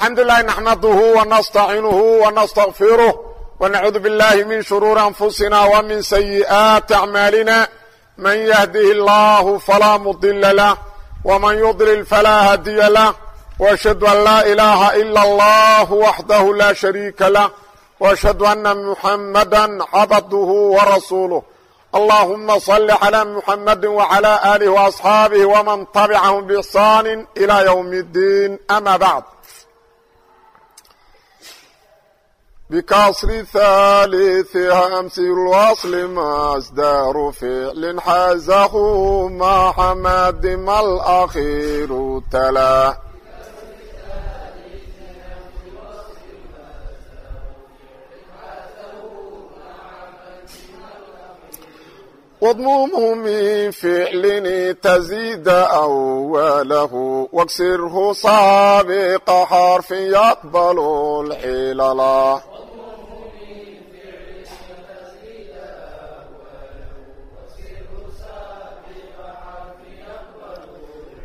الحمd لله نحمده ونستعiنه ونستغفره ونعuuذ بالله من شhروuر أنفuسina ومن سيئات أعمالنا من يهده الله فlا مضل لh ومن يضلل فlا هdي لh وأشhهد أن لا إلaهa إلا الله وحده لا شhريكa لh وأشhهد أن محمدا عبده ورسuله اللهم صل على محمد وعلى آله وأصحاaبه ومن تبعهم بإحسان إلى يوم الدين أmا بعد بkasr ثالث hms الwصl masdr فعl xaزhu ma xmdma الأkhيr tla واضممه من فعل تزيد أوله واكسره سابق حرف يقبل الحللا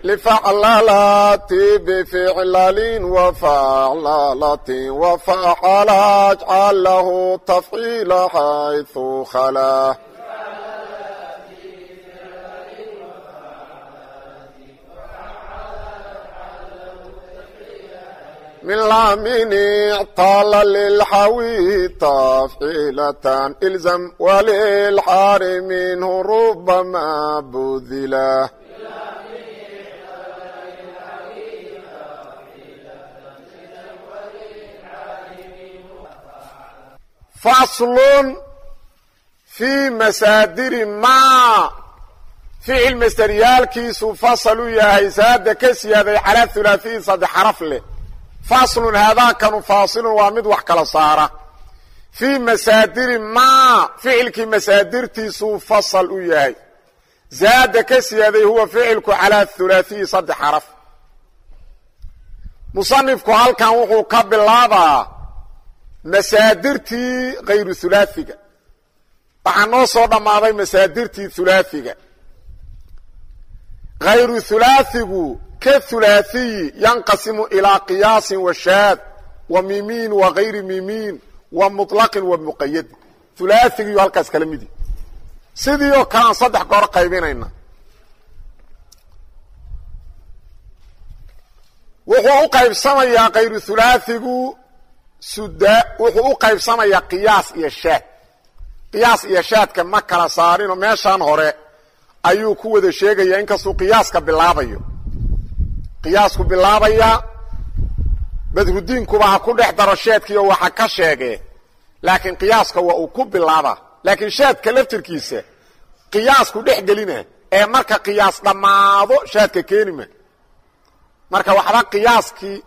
لفعللات بفعلل وفعللة وفعل اجعل له تفعيل حيث خلاه من لامن اعطال للحوي تفعيلة الزم وللحار منه ربما بذلا فصل في masاadiri ma ficil masderyaalkiisu fasl u yahay saada ka siyaaday calaa hulaaثiyin saddex xaraf leh faslun haadaakanu faasilun waa mid wax kala saara fii masaadiri ma ficilkii masaadirtiisuu fasl u yahay zaada ka siyaaday huwa ficilku calaa hulaaثiyi saddex xaraf musanifku halkan wuxuu ka bilaabaa masaadirtii kayru hulaaثiga waxaa noo soo dhammaaday masaadirtii hulaaثiga kayru hulaaثigu kaulaaiyi yanqasimu ilaa qiyaasin washaad wa mimiin wa gayri mimiin wa mulaqin wa muqayadin ulaaigii halkaas kala midi sidii oo kale aan saddex goor qaybinayna wuxuu u qaybsamayaa kayru ulaahigu suda wuxuu u qaybsamayaa qiyaas iyo shaad qiyaas iyo shaadka ma kala saarinoo meeshaan hore ayuu ku wada sheegayaa inkastuu qiyaaska bilaabayo qiyaasku bilaabayaa badrudiinkuba ha ku dhex daro shaadkiiyo waxa ka sheegee laakiin qiyaaska waa uu ku bilaabaa laakiin shaadka laftirkiisa qiyaasku dhex gelina ee marka qiyaas dhammaado shaadka keenima. Marka waxba qiyaaskii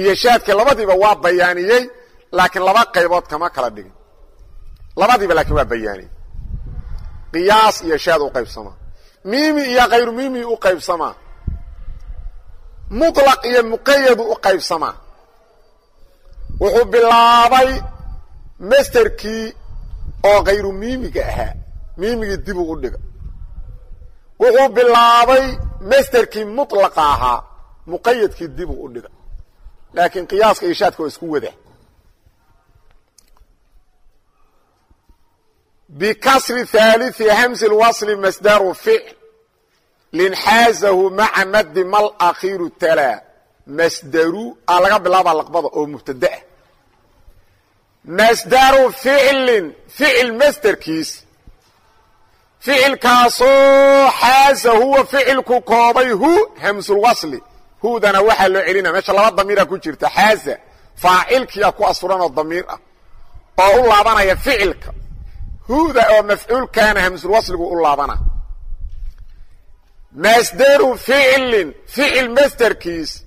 iyo shaadkii labadiiba waa bayaaniyey laakiin laba qaybood kama kala dhigin. Labadiiba laakiin waa bayaaniyey qiyaas iyo shaad u qaybsamaa miimi iyo kayru miimi u qaybsamaa muطlaq iyo muqayadu u qaybsamaa wuxuu bilaabay masterkii oo kayru miimiga ahaa. Miimigii dibuu u dhiga. Wuxuu bilaabay masterkii mulaqa ahaa. Muqayadkii dibuu u dhiga. Laakiin qiyaaska ishaadka waa isku wada. Bikasri haali hamsi wasl masdaru ficl linxaazahu maca madi mal akhiiru talaa masdaru a laga bilaaba laqbada oo mubtada ah masdaru ficlin ficil masderkiis ficilkaasoo xaaza huwa ficilku koobay hu hamsulwasli hudana waxaa loo celinaya meesha laba damiira ku jirta xaaza. Faacilkiia ku asuranoo damiir ah oo u laabanaya ficilka. Huda oo mafcuulkaana hamsulwasligu u laabana masderu ficilin ficil masderkiis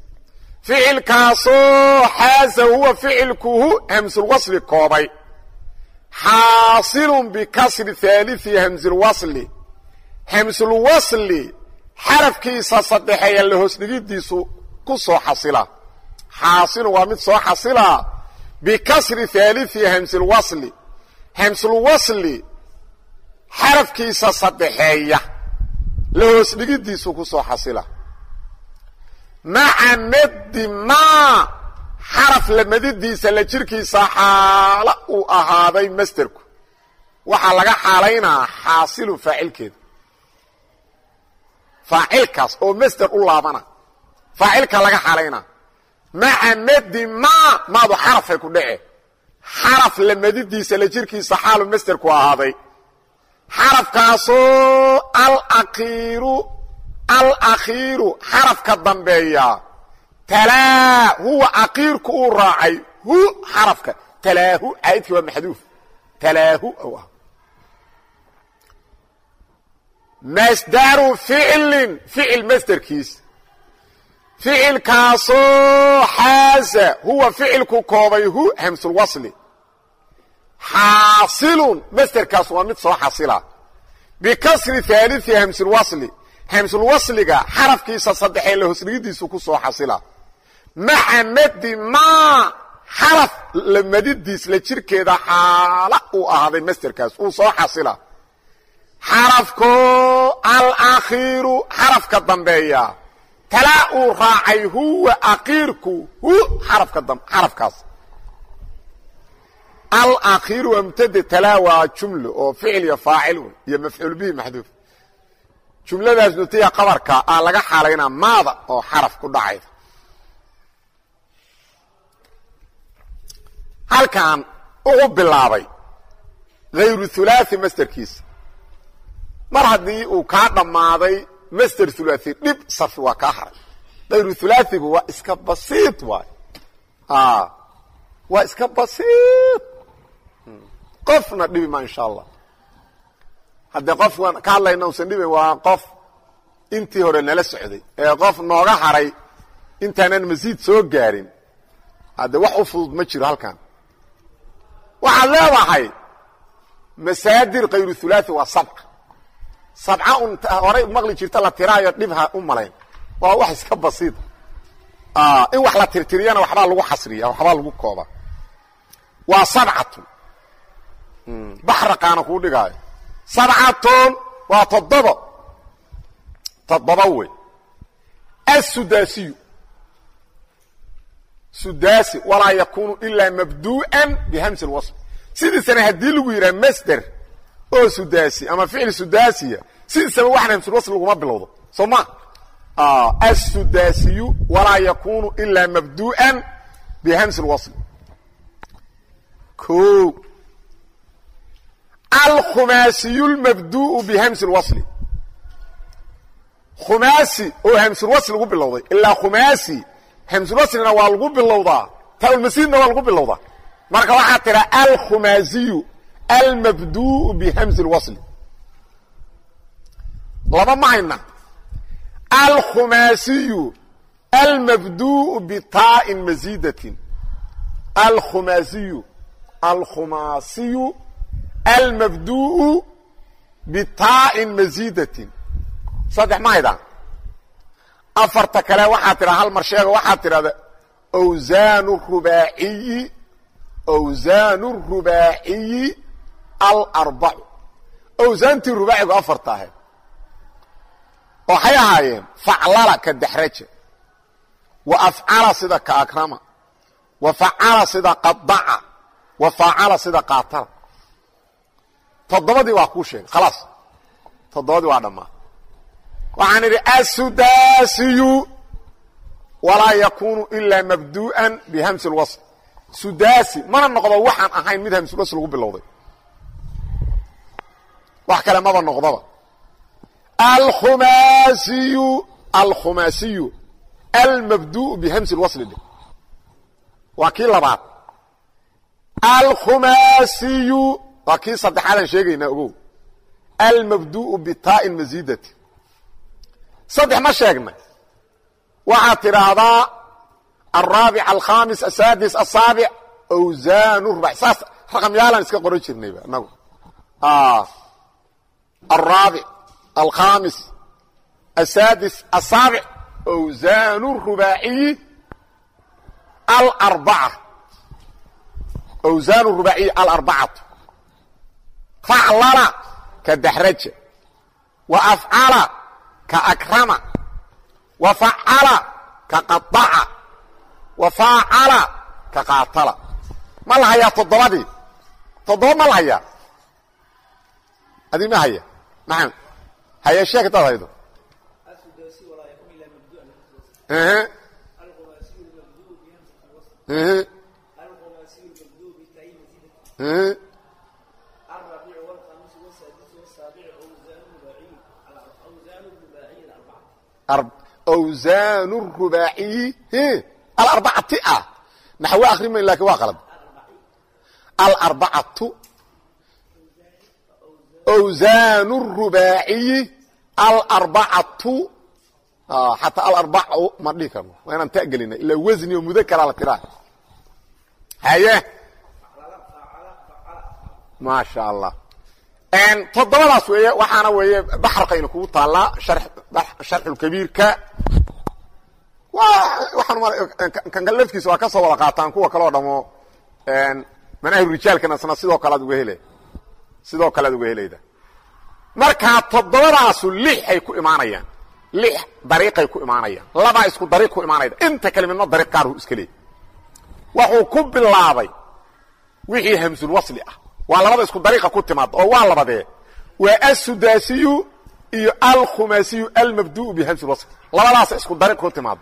ficilkaasoo xaaza huwa ficilku hu hamsulwasli koobay. Xaasilun bikasri haaliثi hamsulwasli hamsulwasli xarafkiisa saddexeeya la hoos dhigidiisu ku soo xasila. Xaasilu waa mid soo xasila bikasri haaliثi hamsilwasli hamsulwasli xarafkiisa saddexeeya la hoos dhigidiisu ku soo xasila. Maca maddi maa xaraf lamadidiisa la jirkiisa xaalo uu ahaaday masterku waxaa laga xaalaynaa xaasilu faacilkeeda faacilkaas oo master u laabana. Faacilka laga xaalaynaa. Maca madi ma maadu xarafay ku dhece. Xaraf lamadidiisa la jirkiisa xaalu masterku ahaaday xarafkaasoo alakiiru alakhiiru xarafka dambeeya. Talaa huwa aqiirku uu raacay. Hu xarafka. Talaahu caydki waa maxduuf. Talaahu u ah. Masdaru ficlin ficil masderkiis ficilkaasoo xaaza huwa ficilku koobay hu hamsulwasli xaasilun. Masderkaas waa mid soo xasila bikasri haalii hamsulwasli hamsulwasliga xarafkiisa saddexee la hosdhigidiisu ku soo xasila maca madi ma xaraf lamadidiis la jirkeeda xaala uu ahaaday masterkaas uu soo xasila xarafko alakhiiru xarafka dambeeya. Talaa uu raacay huwa aqiirku hu xarafkaas alakhiru amtade talaawa jumlo oo ficil iyo faacil iyo mafcuul bihi maxduuf jumladaas nutiya qabarka aa laga xalaynaa maada oo xaraf ku dhacayda halkan ugu bilaabay hayru hulaai masderkiisa mar haddii uu kaa dhammaaday masder hulaai dhib sarfi waa kaa haray hayru hulaaigu waa iska basiid waay waa iska basiid qofna dhibi ma insha allah haddee qof waan ka hadlayna usan dhibin waa qof intii hore nala socday. Ee qof nooga haray intaanan masiid soo gaarin haddee wax u fudud ma jiro halkan. Waxaad leedahay masaadir khayru hulaaثi waa sabca sabca un horay maqli jirta la tiraayo dhibha u malayn. Waa wax iska basiida in wax la tirtiriyana waxbaa lagu xasriya waxbaa lagu kooba. Waa sabcatun baxraqaana kuu dhigaayo sabcatun waa toddobo. Toddoba wey. Assudaasiyu. Sudaasi walaa yakunu ilaa mabdu'an bihamsi lwasl sidiisana haddii lagu yidhaha masder oo sudaasi ama ficil sudaasiya sidiisaba waxna hamsulwasl laguma bilowdo. Soo ma? Assudaasiyu walaa yakunu ilaa mabdu'an bihamsi lwasl o alkhumaasiyu lmabdu'u bihamsi lwasli khumaasi oo hamsulwasli lagu bilowday. Ilaa khumaasi hamsulwaslina waa lagu bilowdaa. Taaulmasiidna waa lagu bilowdaa. Marka waxaa tidhaa alkhumaasiyu almabdu'u bihamsi lwasli laba ma alkhumaasiyu almabdu'u bitaa'in masiidatin alkhumaasiyu alkhumaasiyu almabdu'u bitaa'in masiidatin saddex ma haydaan afarta kale waxaa tidhaa hal mar sheego waxaa tidhahda awsaanu rubaaciyi awsaanu rubaaciyi alarbacu awsaantii rubaacigu afarta ahayd waxay ahaayeen faclala ka daxraja wa afcala sida ka akrama wa facala sida qadaca wa faacala sida qaatala toddobadii waa kuu sheegay khalaas. Toddobadii waa dhammaa waxaan idhi assudaasiyu walaa yakunu ilaa mabdu'an bihamsi lwasl sudaasi mana noqdo waxaan ahayn mid hamsulwasl lagu bilowday. Wax kale maba noqdoba. Alkhumaasiyu alkhumaasiyu almabdu'u bihamsi lwasli dhe waa kii labaad. Alkhumaasiyu waa kii saddexaadaan sheegaynaa ogow. Almabdu'u bitaa'in masiidati saddex ma sheegnay waxaad tidhaahdaa alraabic alkhamis asaadis asaabic awsaanu rubac saas raqamyaalaan iska qoran jirnayba inagu alraabic alkhamis asaadis asaabic awsaanu rubaaciyi alarbaca. Awsaan rubaaciyi alarbacatu faclala ka daxraja wa afcala ka akrama wa facala ka qadaca wa faacala ka qaatala ma la hayaa toddobadii toddoba ma la hayaa adi ma haya maxamed haya sheek hadaad haydo awsaan rubaaciyi alarbacati ah naxwe akhrima laakiin waa qalad alarbacatu awsaan rubaaciyi alarbacatu xataa alarbac ma dhihi karno waa ta gelina ilaa wasni oo mudakara la tiraa haye maasha allah toddobadaas weeye waxaana weeye baxraqayna kugu taallaa sharxulkabiirka kan laftiisa waa ka soo wada qaataan kuwa kaleo dhamo manahir rijaalkana isna sidoo kale ad uga hele. Sidoo kale ad uga helayda. Markaa toddobadaasu lix ay ku imaanayaan. Lix dariiqay ku imaanayaan. Labaa isku dariiq ku imaanayda. Inta kale midna dariiq gaarhu iska leey wuxuu ku bilaabay wixii hamsulwasli ah waa labada isku dariiqa ku timaada oo waa labadee. Waa assudaasiyu iyo alkhumaasiyu almabdu'u bihamsulwasli labadaasa isku dariiq ku timaada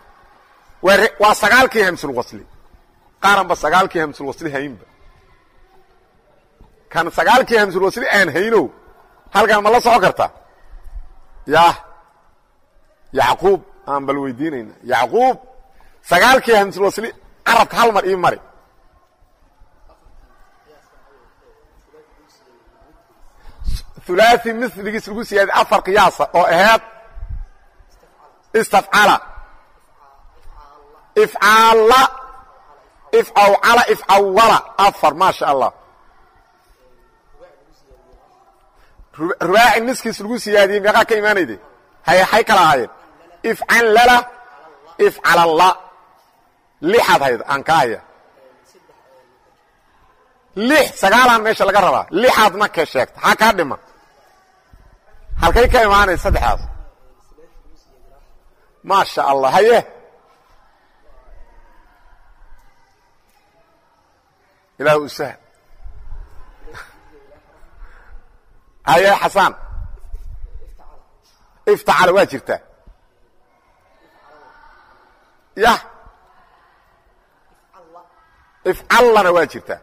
waa sagaalkii hamsulwasli qaaranba sagaalkii hamsulwasli haynba. Kan sagaalkii hamsulwasli aan hayno halkan ma la soco karta? Ya yacquub aan bal weydiinayna. Yacquub sagaalkii hamsulwasli carabka hal mar ii mari ulaai miligiis lagu siyaadiy afar qiyaasa oo aheed istafcala. Ifcaalla. Ifcawcala ifcawala afar maasha allah rubaaci niskiis lagu siyaadiyey meeqaa ka imaanayde hayxay kala ahaayeen. Ifcanlala ifcalalla. Lixaad hayd aan ka haya lix sagaalaan meesha laga rabaa. Lixaadna ka sheegta. Xaa kaa dhima halkay ka imaanay saddexdaas maasha allah haye. Ilaah usah haye xasaan. Iftacala waa jirtaa yah ifcallana waa jirtaa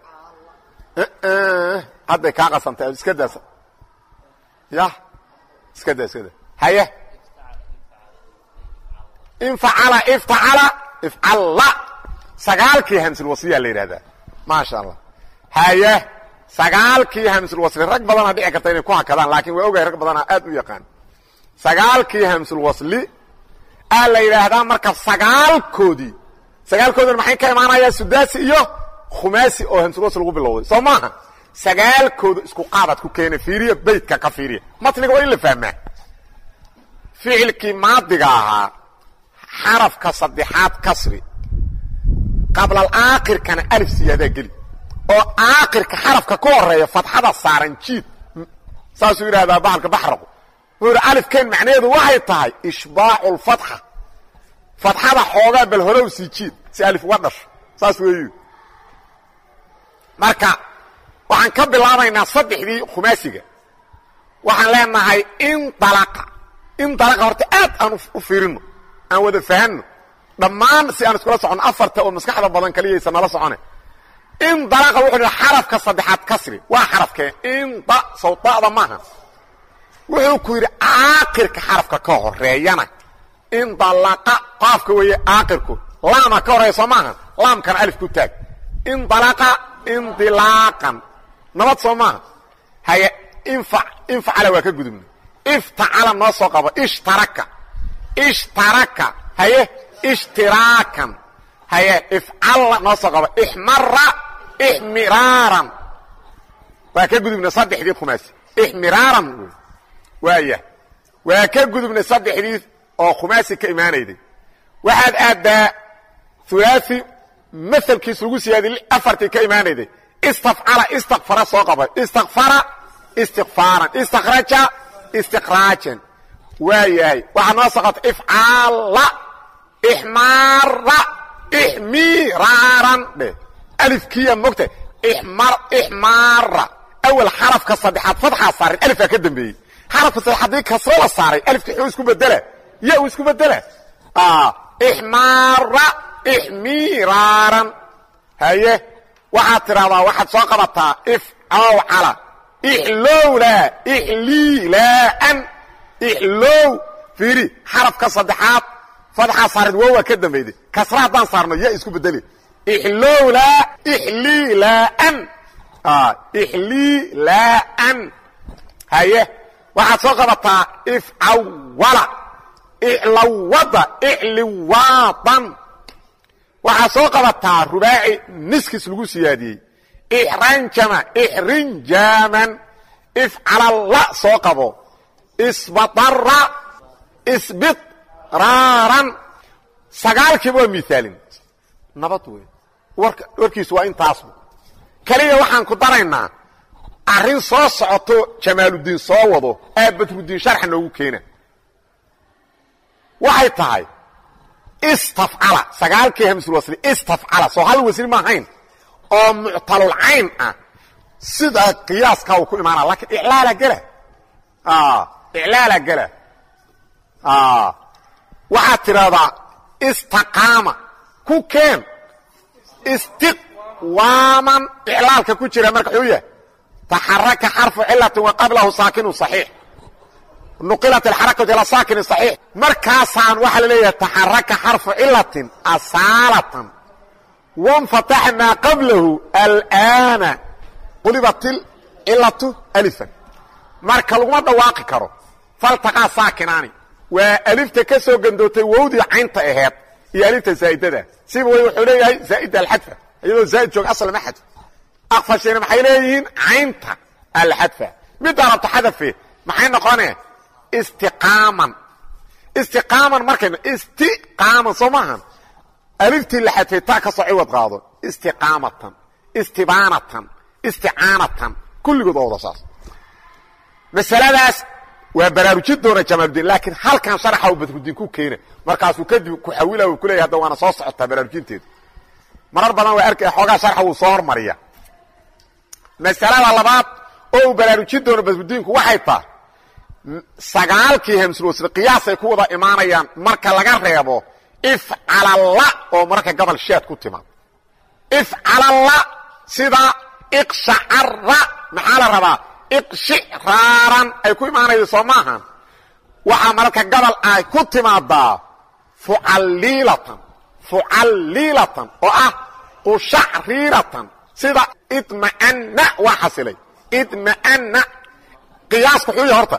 hadday kaa qasantay iska daasa yah iska da iska da haye. Infacala iftacala ifcalla. Sagaalkii hamsulwasliyaa la yidhahdaa maasha allah haye. Sagaalkii hamsulwasli rag badana dhici karta inay ku hakadaan laakiin waa ogahay rag badana aad u yaqaan. Sagaalkii hamsulwasli aa la yidhaahdaa marka sagaalkoodii. Sagaalkoodina maxay ka imaanayaa sudaasi iyo khumaasi oo hamsulwasli lagu bilowday? Soo maaha sagaalkooda isku qaadaad ku keena fiiriya beytka ka fiiriya matniga waa in la fahmaa ficilkii maadiga ahaa xarafka saddexaad kasri qablal aakirkana alif siyaadaa geli. Oo aakirka xarafka ka horreeya fatxada saaran jiid saasuu yidhahdaa bahalka baxraqu wuxuu yidhi alifkeen macnaheedu waxay tahay ishbaacu lfatxa fatxada xoogaa bal horow sii jiid si alif uga dhasho. Saas weeyu marka waxaan ka bilaabaynaa saddexdii khumaasiga waxaan leenahay indalaqa indalaqa horta aad aan u fiirino aan wada fahanno. Dhammaan si aan iskula soconno afarta oo maskaxda badan kaliyaysa nala socone. Indalaqa wuxuu dhi xarafka saddexaad kasri waa xarafkee? Inda sawda'da maaha. Wuxuu ku yidhi aakirka xarafka ka horeeyana indalaqa qaafka weeye aakirku laama ka horreeya soo maaha. Laamkana alif ku taag. Indalaqa indilaaqan nabad soo maaha haye infa infacala waa ka gudubna. Iftacala noo soo qabo ishtaraka. Ishtaraka haye ishtiraakan haye ifcalla noo soo qabo ixmara ixmiraaran. Waa ka gudubna saddexdii khumaasi ixmiraaran waaya. Waa ka gudubna saddexdii oo khumaasi ka imaanayday. Waxaad aaddaa hulaaثi maalkiis lagu siyaadiy afartii ka imaanayday istafcala istakfara soo qaba istakfara istikfaaran istakraja istikraajan waa yahay waxaa noo soo qabta ifcaala ixmaara ixmiraaran dhe alifkiya mogta ixmaara awal xarafka saddexaad fadxaa saaran alifkaa ka dambeeyey. Xarafka saddex haddii kasro la saaray alifka xuu isku bedela ya uu isku bedela ixmaara ixmiraaran haye waxaad tidhahdaa waxaad soo qabataa ifcawcala ixlowla ixliilaan ixlow fiiri. Xarafka saddexaad fadxaa saareed wowaa ka dambayday. Kasra haddaan saarno ya isku bedeli. Ixlowla ixliilaan ixliilaan haye. Waxaad soo qabataa ifcawala iclawada icliwaadan waxaad soo qabataa rubaaci niskis lagu siyaadiyey. Ixranjama ixrinjaaman ifcalalla soo qabo. Isbadara isbidraaran sagaalkiiba waa miaalin nabad wey warkiisu waa intaasba keliya waxaan ku daraynaa arrin soo socoto jamaaludiin soo wado aa badrudiin sharxa noogu keena. Waxay tahay istafcala. Sagaalkii hamsulwasli istafcala. Soo hal wasli ma ahayn. Oo muctalulcayn ah. Sida qiyaaska uu ku imaana lakiin iclaala gela. Iclaala gela. Waxaad tidhahdaa istaqaama. Ku keen. Istiqwaaman. Iclaalka ku jira marka xuu yahay taxaraka xarfu cilatin wa qablahu saakinu صaxiix nuqilat alxarakatu ila saakini صaxiix markaasaan waxaa la leeyahay taxaraka xarfu cilatin asaalatan. Wanfataxa maa qablahu alana qulibat ilcilatu alifan. Marka laguma dhawaaqi karo. Faltaqaa saakinaani. Waa alifta ka soo gandootay wowdii caynta aheed iyo alifta zaa'idada. Siba way wuxuu leeyahay zaa'ida alxadfa iyadoo zaa'id joog asal ma xadf akfashina maxay leeyihiin? Caynta alxadfa. Middaa rabto xadafe maxay noqonee istiqaaman. Istiqaaman markayna istiqaaman soo maahan aliftii la xadfay taa ka soo ciwad qaado istiqaamatan istibaanatan isticaanatan kulligood waa wada saas. Masaladaas waa baraarujin doona jamaaludiin laakiin halkan sharaxa u badrudiin ku keena markaasuu kadib ku xawila uu ku leeyahy hadda waana soo socotaa baraarujinteedu. Marar badan waa arkaya xoogaa sharxa wuu soo hormariya. Masalada labaad oo uu baraarujin doono badrudiinku waxay tahay sagaalkii hamsulwasli qiyaasay ku wada imaanayaan marka laga reebo ifcalalla oo mararka gobol sheed ku timaad. Ifcalalla sida iqshacara maxaa la rabaa? Iqshiraaran ay ku imaanaydo soo maahan waxaa mararka gobol ay ku timaadaa fucalliilatan fucalliilatan oo ah qushacriiratan sida idma'anna waa xasilay. Idma'anna qiyaaska xuu yahay horta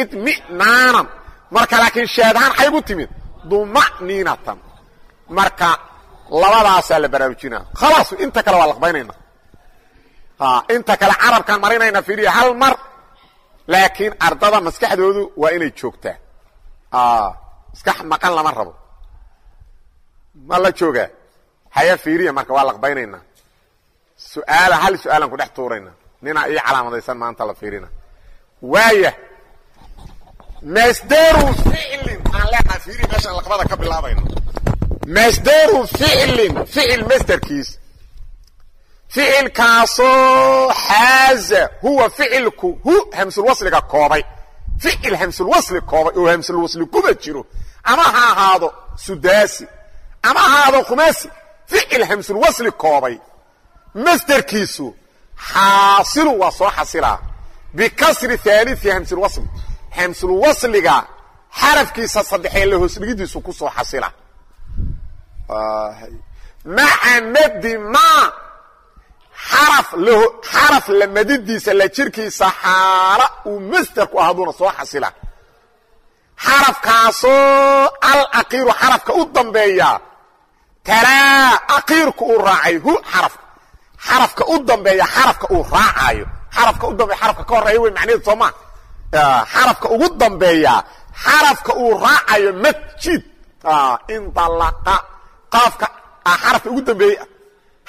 idminaanan. Marka laakiin sheedahaan xay gu timid. Duma'niinatan. Marka labadaasaa la baraarujinaa. Khalaas inta kale waa laqbaynayna inta kale carabkaan marinayna fiiriya hal mar. Laakiin ardada maskaxdoodu waa inay joogtaa. Maskax maqan lama rabo. Ma la joogaa? Haya fiiriya marka waa laqbaynaynaa suaala hal su'aalaan ku dhex tuurayna. Ninaa ii calaamadaysan maanta la fiirina. Waaya masderu ficlin aan leenahay fiiriya meeshaan laqbada ka bilaabayno masderu ficlin ficil masderkiis ficilkaasoo xaaza huwa ficilku hu hamsulwasliga koobay ficil hamsulwasli koobay oo hamsulwasli kuba jiro ama ha ahaado sudaasi ama ha ahaado khumaasi ficil hamsulwasli koobay masderkiisu xaasilu waa soo xasilaa bikasri haalii hamsulwasli hamsulwasliga xarafkiisa saddexee la hoosdhigidiisu ku soo xasila. Maca madi ma xaraf xaraf la madidiisa la jirkiisa xaala uu masderku ahaduuna soo xasila. Xarafkaasoo alaqiiru xarafka u dambeeya talaa aqiirku uu raacay hu xarafka xarafka u dambeeya xarafka uu raacayo xarafka u dambeeya xarafka ka horreeya wey macnaheedu soo maa xarafka ugu dambeeya xarafka uu raacayo masjid. Indalaqa qaafka xarafka ugu dambeeya.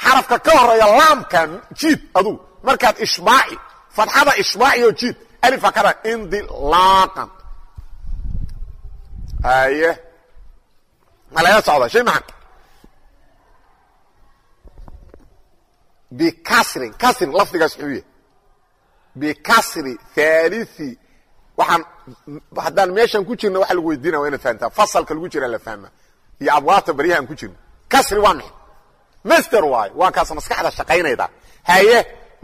Xarafka ka horreeya laamka jiid aduu markaad ishbaaci fadxada ishbaaci oo jiid alifa kada indilaaqan haye ma laga socda shay maxan bikasrin kasrin lafdigaas muxuu yahay bikasri thalii waxaan haddaan meeshan ku jirna waxa lagu weydiina waa inaad fahamtaa. Fasalka lagu jira la fahma. Iyo abwaabta baryahaan ku jirna kasri waa maxay master waayo waa kaas maskaxda shaqaynayda. Haye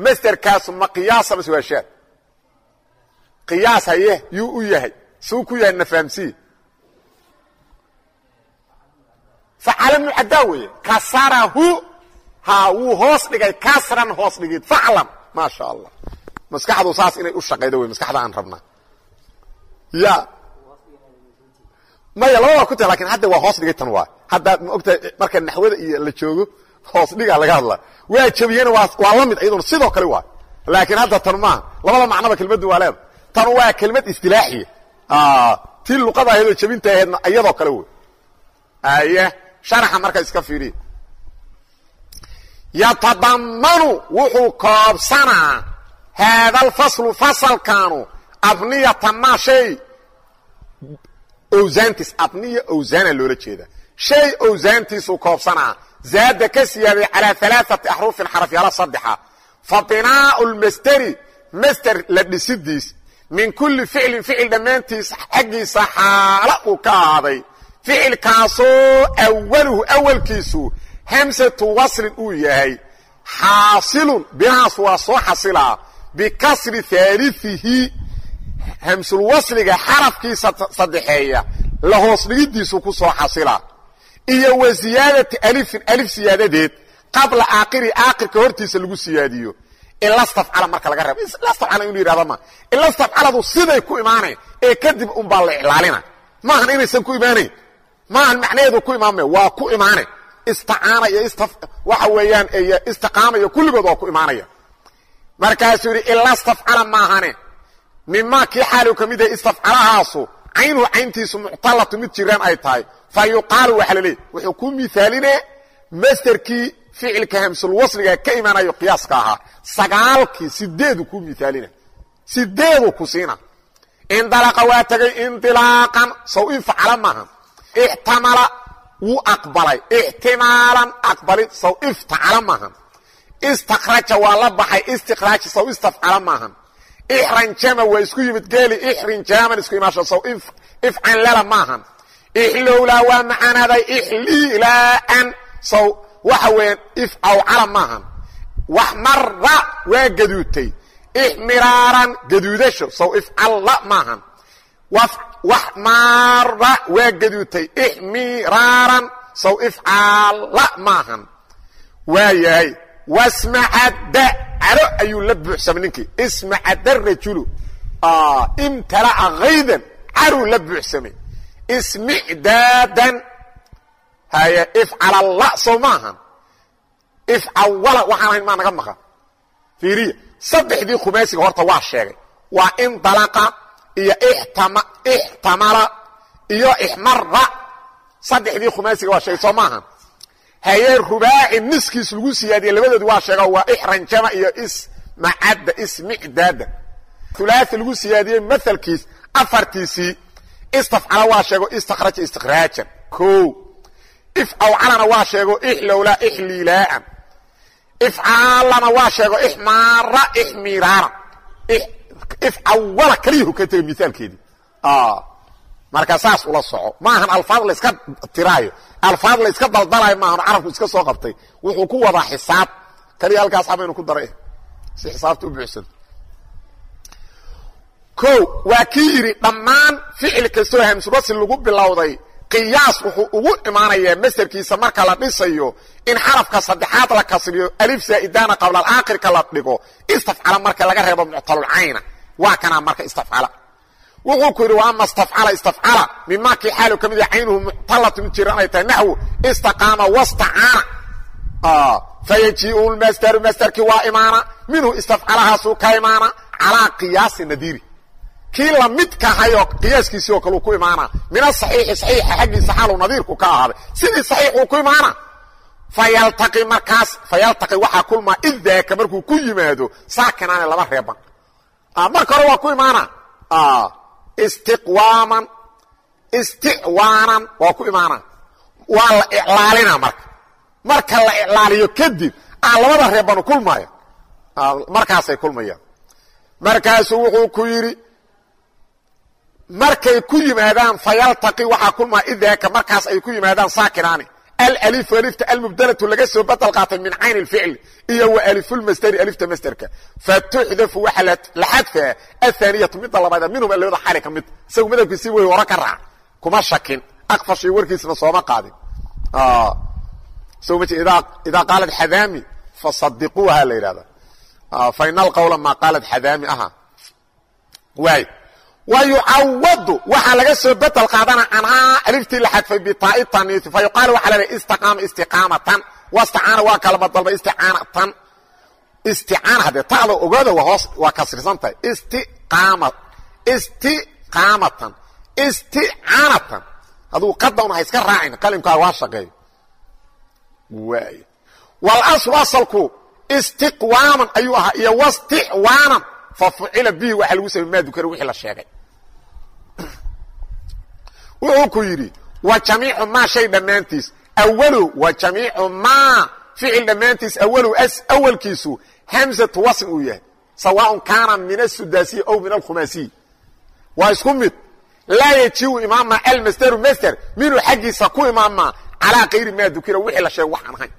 masterkaas ma qiyaasa mase waa shaad qiyaas haye yuu u yahay. Suu ku yahay na fahamsiye facala mucaddaa weeye kasarahu ha wuu hoos dhigay. Kasran hoos dhigid faclan maasha allah. Maskaxdu saas inay u shaqaydo wey maskaxda aan rabnaa ya. Maya laba waa ku tahay laakiin hadda waa hoos dhigay tan waa. Hadda ma ogtahay marka naxwada iyo la joogo hoos dhigaa laga hadlaa waa jabiyena waa la mid iyaduna sidoo kale waa. Laakiin hadda tan maaha labada macnoba kelmaddu waa leeda tan waa kelmad istilaaxiya tii luqada ahaydoo jabinta ahaydna iyadoo kale wey aye sharaxa marka iska fiiriya yatadammanu wuxuu koobsanaa haada alfaslu fasalkaanu abniyata maa shay. Owsaantiis abniya owsaana loola jeeda. Shay owsaantiisuu koobsanaa. Zaada ka siyaaday calaa alaaati axrufin xarafyaalo saddexa. Fa lmasteri master la dhisidiis min kulli ficlin ficil dhammaantiis xaggiisa xaalo uu ka ahaaday ficilkaasoo awaluhu awalkiisu hamsatu waslin uu yahay. Xaasilun binahaas waa soo xasilaa. Bikasri haaliihi hamsulwasliga xarafkiisa saddexeeya la hoos dhigidiisu ku soo xasilaa iyo wa ziyaadati alifin alif siyaadadeed qabla aakiri aakirka hortiisa lagu siyaadiyo. Ilastafcala marka laga reebo. Ilastafcala inuu yidhahda ma ilastafcaladu siday ku imaanayn ee kadib unbaa la iclaalina. Maahan inaysan ku imaanayn. Maahan macnaheedu ku imaanmay waa ku imaanay istacaana iyo ista waxa weeyaan istiqaama iyo kulligood waa ku imaanaya. Markaasuu yidhi ilastafcala maahane mimaa kii xaaliu ka mid yahay istafcalahaasu caynuhu cayntiisu muctalatu mid jiraan ay tahay. Fa yuqaalu waxa la leeyay wuxuu ku miaaline masterkii ficilka hamsulwasliga ka imaanayo qiyaaska ahaa. Sagaalkii sideedu ku miaalina sideedu ku siina. Indalaqa waa tegay indilaaqan saw in facala maaha. Ixtamala wuu aqbalay. Ixtimaalan aqbali saw iftacala maahan istakraja waa la baxay istikraaji saw istafcala maahan ixranjama waa isku yimid geeli ixrinjaaman isku imaasho saw ifcanlala maahan ixlowlaa waa macanaaday ixliilaan saw waxa weeyaan if awcala maahan wax mara waa gaduutay ixmiraaran gaduudasho saw ifcalla maahan wax maara waa gaduutay ixmiraaran saw ifcaalla maahan waa yahay wasmacadda calo ayuu la buuxsamay ninkii. Ismacadda rajulu imtalaca haydan caruu la buuxsamay. Ismicdaadan haye ifcalalla sow maahan ifcawala waxaan ahayn maa naga maqan. Fiiriya. Saddexdii khumaasiga horta waa sheegay. Waa indalaqa iyo ixtamala iyo ixmara saddexdii khumaasiga waa sheegay soo maahan haye rubaaci niskiis lagu siyaadiye labadoodi waa sheega waa ixranjama iyo ismacadda ismicdaada ulaai lagu siyaadiyey maalkiis afartiisii istafcala waa sheego istakraja istikraajan o ifawcalana waa sheego ixlowlaa ixliilaaan ifcaalana waa sheego ixmaara ixmiraaran ifcawala kaliyuhu ka tegay miaalkeedii marka saas ula soco. Maahan alfaad la iska tiraayo. Alfaad la iska daldalayo maahan carabku iska soo qabtay. Wuxuu ku wadaa xisaab. Kaliya halkaas habaynu ku daray si xisaabta u buuxsanto o waa kii yidhi dhammaan ficil kastoo hamsubasi lagu bilowday qiyaas wuxuu ugu imaanayaa masderkiisa marka la dhisayo in xarafka saddexaad la kasriyo alif zaa'idaana qabla alaakhirka la dhigo istafcala marka laga reebo muctalulcayna waa kanaa marka istafcala wuxuu ku yidhi wa ama istafcala istafcala. Mimaa kii xaalu ka mid yahay caynuhu muctalatu mid jiran ay tahay naxwu istaqaama wastacaana. Fayajiiu lmasteru masterkii waa imaana. Minhu istafcalahaasuu ka imaana. Calaa qiyaasi nadiiri. Kii lamidkahayoo qiyaaskiisii oo kaleu ku imaana. Min asaxiixi saxiixa xaggiisa xaalu nadiirku ka ahaaday. Sidii saxiixuu ku imaana. Fayaltai markaas fayaltaqi waxaa kulmaa idaaka markuu ku yimaado saakinaane lama reeban. Marka hore waa ku imaana istiqwaaman isticwaanan waa ku imaana waa la iclaalina marka. Marka la iclaaliyo kadib labada reebanu kulmaya markaasay kulmayaan. Markaasuu wuxuu ku yidhi markay ku yimaadaan fayaltaqi waxaa kulmaa idaaka markaas ay ku yimaadaan saakinaani alalifu alifta almubdalatu laga soo badal qaatay min cayn اlficl iyo wa alifulmasderi alifta masderka fatuxdafu waxa la xadfaa ahaniyatu midda labaad minhum labada xali ka mid. Isagu madhabkiisii wey hore ka raac kuma shakin. Akfashi warkiisna sooma qaadin. Idaa qaalat xadaami fasadiquuha la yidhahda fain alqawla maa qaalat xadaami aha. Waay wa yucawadu waxaa laga soo bedel qaadana canhaa aliftii la xadfay bitaa taniisi fa yuqaalu waxa la istiqaama istiqaamatan wastacaana waa kalama dalba isticaanatan isticaana haddee ta'da ogooda waa hoos waa kasrisan tahay istiqaama istiqaamatan isticaanatan aduu qadawna ha iska raacin qalimkaa waa shaqeeyo waay walaslu asalku istiqwaaman ayuu ahaa iyo wasticwaanan fa fucila bihi waxaa lagu samey maa dukara wixii la sheegay wuxuu ku yidhi wa jamiicu maa shay dhammaantiis. Awalu wa jamiicu maa ficil dhammaantiis. Awalu awalkiisu hamsatu wasn uu yahay. Sawaaءn kaana min asudaasiyi aw min alkhumaasiyi waa isku mid. Laa yajibu imaama almasderu masder minuu xaggiisa ku imaamaa calaa kayri maa dukira wixii la sheego waxaan ahayn.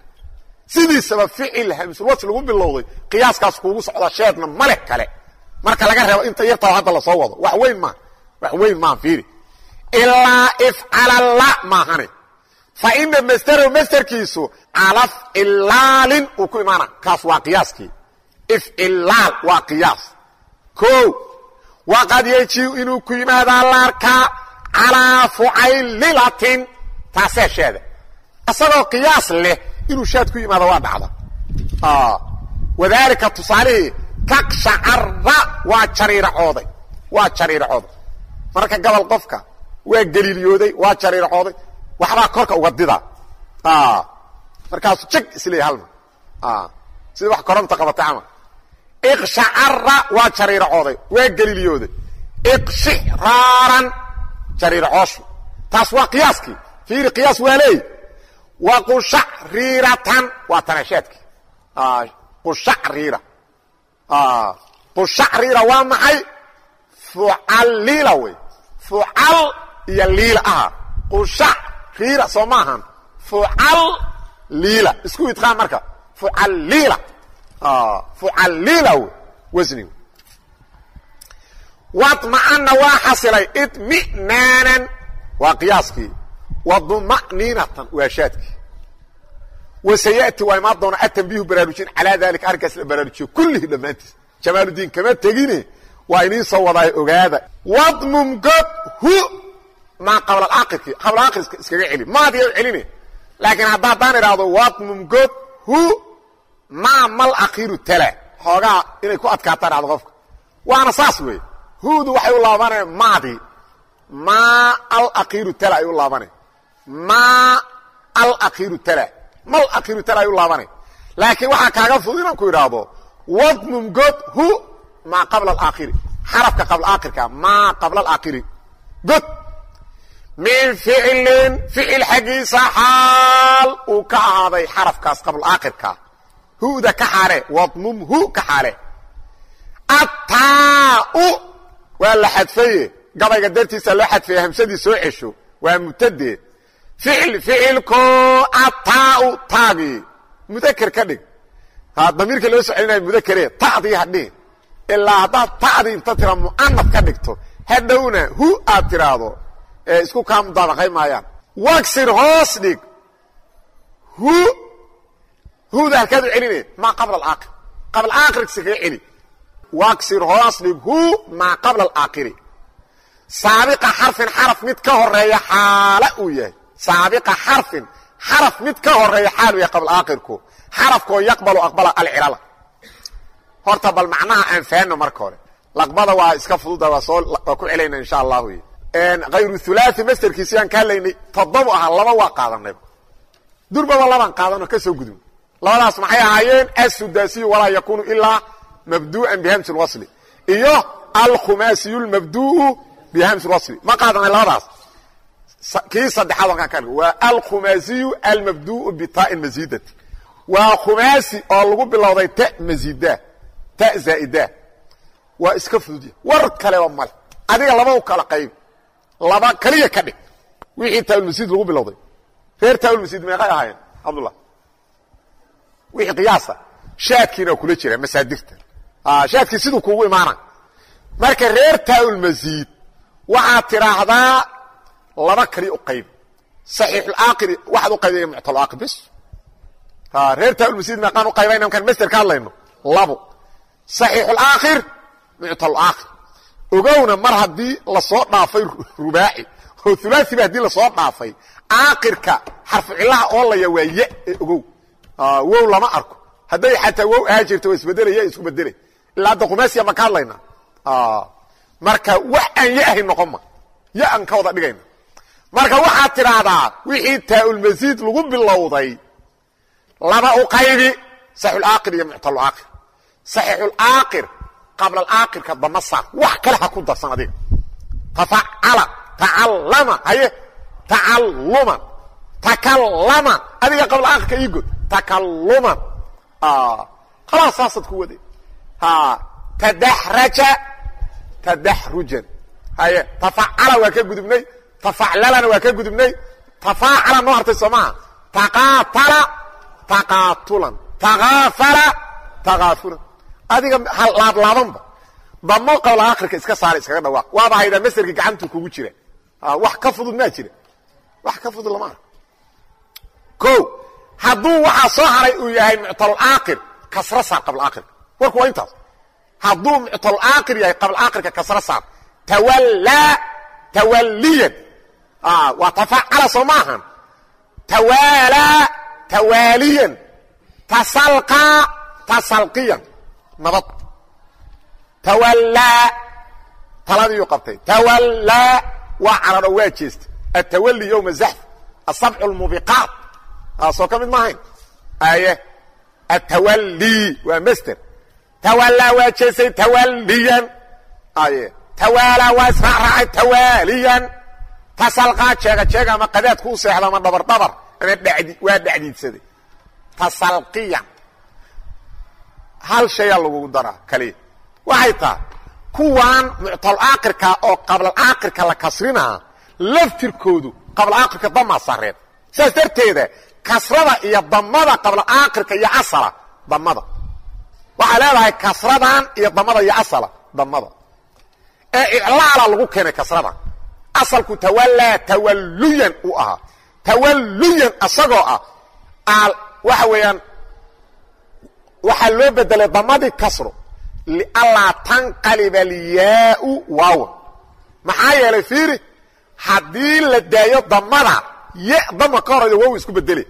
Sidiisaba ficil hamsulwas lagu bilowday qiyaaskaas kuugu socda sheedna maleh kale. Marka laga reebo inta yartaa hadda la soo wado wax weyn maa wax weyn maa fiiri ilaa ifcalalla maahane fa ina masdero masderkiisu cala fcilaalin uu ku imaana kaas waa qiyaaskii ifcilaal waa qiyaas o waqad yejiu inuu ku yimaadaa laarkaa calaa fucaylilatin taasee sheeda isagoo qiyaas leh inuu shaad ku yimaado waa dhacda wadaalika tusaalihii kakshacara waa jariiracooday waa jariiracooday marka gobol qofka waa geliiliyooday waa jariiracooday waxbaa korka uga dida. Markaasu jag isleey halma. Sida wax koronta qabatay camal ikshacara waa jariiracooday waa geliiliyooday iqshiraaran jariiracooshu taas waa qiyaaskii fiiri qiyaas waa leey. Wa qushariiratan waa tanashaadkii qushariira qushariira waa maxay? Fucalliila wey. Fucal iyo liila aha qushariira soo ma ahan fucal liila isku idqaan marka. Fucalliila fucalliila w wasnigu wadma'ana waa xasilay. Idmi'naanan waa qiyaaskii. Waduma'niinatan waa shaadkii. Wasayati waa imaan doona atanbiihu baraarujin. Calaa dalika arrinkaas la baraarujiyo kullihi dhammaantiis. Jamaaludiin kama tegine. Waa iniin soo wadaay ogaada. Wadmum god hu maa qablalaakhirkii qablalaakhirka iskaga celi maadiga u celine laakiin hadda haddaan idhaahdo wadmum god hu maa mal akhiru tala. Xoogaa inay ku adkaataa dhacdo qofka. Waana saas weeye. Hudu waxay u laabaneen maadii maa alakhiru tala ay u laabaneen maa alakhiru tala. Mal akhiru tala ay u laabaneen laakiin waxaa kaaga fudud inaan ku idhaahdo wadmum god hu maa qabla alaakhiri. Xarafka qabla aakhirka maa qabla alaakhiri. God min ficilin ficil xaggiisa xaal uu ka ahaaday xarafkaas qabla aakhirka. Huda ka xaale wadmum hu ka xaale attaau waa la xadfaye gabayga dartiisa loo xadfaya hamsadii soo cesho waa mutadeed ficil ficilko attaau taagii. Mudaker ka dhig. Damiirka loo soo celinaya mudakere ta'dii hadhiin ilaa haddaad ta'dii inta tira mu'anaf ka dhigto hadhowna hu aad tiraahdo isku kaa mudaabaqay maayaan. Wagsir hoos dhig. Hu? Huda halkaad u celine maa qabla alaakhir qabla aakhirkasi kaga celi. Wagsir hoos dhig. Hu? Maa qabla alaakhiri saabiqa xarfin xaraf mid ka horreeya xaala uu yahay. Saabiqa xarfin xaraf mid ka horreeya xaal uu yahay qabla aakhirku xarafkoo yaqbalu aqbala alcilala horta bal macnaha aan fahanno marka hore. Laqbada waa iska fududa waa soo waa ku celayna insha allahu hayru hulaai masterkiisi aan ka hadlaynay toddobu ahaa laba waa qaadanayba durbaba labaan qaadano ka soo gudub. Labadaas maxay ahaayeen? Asudasiyu walaa yakunu ilaa mabdu'an bihamsi lwasli iyo alkhumaasiyu lmabdu'u bihamsi lwasli ma qaadanay labadaas? Kii saddexaad halkaan ka waa alkhumaasiyu almabdu'u bitaain masiidati waa khumaasi oo lagu bilowday ta mazida ta zaa'ida waa iska fududya war kaleba male. Adiga laba u kala qayb laba keliya ka dhig. Wixii taaulmasiid lagu bilowday. Reer taaulmasiid meeqay ahaayeen cabdullah. Wixii qiyaasa shaadkiina kula jira masaadirta shaadkii siduu kuugu imaana marka reer taaulmasiid waxaad tidhaahdaa laba kaliya u qayb. Saxiixulaakiri waxaad u qaybaya muctalaakir bis reer taaulmasiid meeqaan u qaybayna markaan master ka hadlayno labo saxiixulaakir muctalaakir ogowna mar haddii la soo dhaafay rubaaci oo ulaaiba haddii la soo dhaafay aakirka xarfu cilaha oolaya waa ya ee ogow. Wow lama arko. Hadday xataa wow ahaa jirta waa isbedelaya isku bedelay ilaa hadda qumaasiya ma ka hadlayna. Marka wax aan ya ahayn noqon ma. Ya aan ka wada dhigayna. Marka waxaad tidhaahdaa wixii taaulmasiid lagu bilowday laba u qaybi saxiixulaakir iyo muctalaakir saxiixulaakir qabla alaakirka dama saar. Wax kale ha ku darsan adiga. Tafacala tacallama haye? Tacalluman takallama. Adiga qabla aakirka ii god. Takalluman khalaas saasaad ku wade tadaxraja tadaxrujan haye? Tafacala waa ka gudubnay. Tafaclalana waa ka gudubnay. Tafaacala noo hartay soo maaha. Taqaatala. Taqaatulan. Takaafala takaafulan adiga laablaabanba damo qabla akhirka iska saara iskaga dhawaaq waaba haydaa maserkii gacantuu kugu jira. Wax ka fudud maa jira. Wax ka fudud lama arko. O hadduu waxaa soo haray uu yahay muctalaakhir kasra saar qabla akhirka warku waa intaas. Hadduu muctalaakhir yahay qabla akhirka kasra saar tawallaa tawalliyan. Waa tafacala soo maahan tawaalaa tawaaliyan tasalqaa tasalqiyan nabad. Tawallaa taladiiu qabtay. Tawallaa waa cararo waa jeestay atawali yowma zaxf asabcu lmubiqaat soo ka mid maahayn aye atawalii waa master. Tawallaa waa jeestay tawaliyan aye tawaalaa waa israacraacay tawaaliyan tasalqaa jeega jeega ama qadaad kuu seexda ama dhabar dhabar. Ama dhadi waa dhacdiidsaday. Tasalqiyan hal shayaa lagugu daraa kaliya waxay tahay kuwan muctalaakirka oo qablalaakirka la kasrinaa laftirkoodu qablaaakirka damaa sareen saas darteeda kasrada iyo damada qablaaakirka iyo asala damada waxay leedahay kasradan iyo damada iyo asala damada ee iclaala lagu keenay kasrada. Asalku tawallaa tawalluyan uu ahaa tawalluyan asagoo ah waxa weeyaan waxaa loo bedelay damadii kasro lianlaa tanqaliba alyaau waawa. Maxaa yeelay fiiri haddii la daayo damada ya dama ka horayda wow isku bedele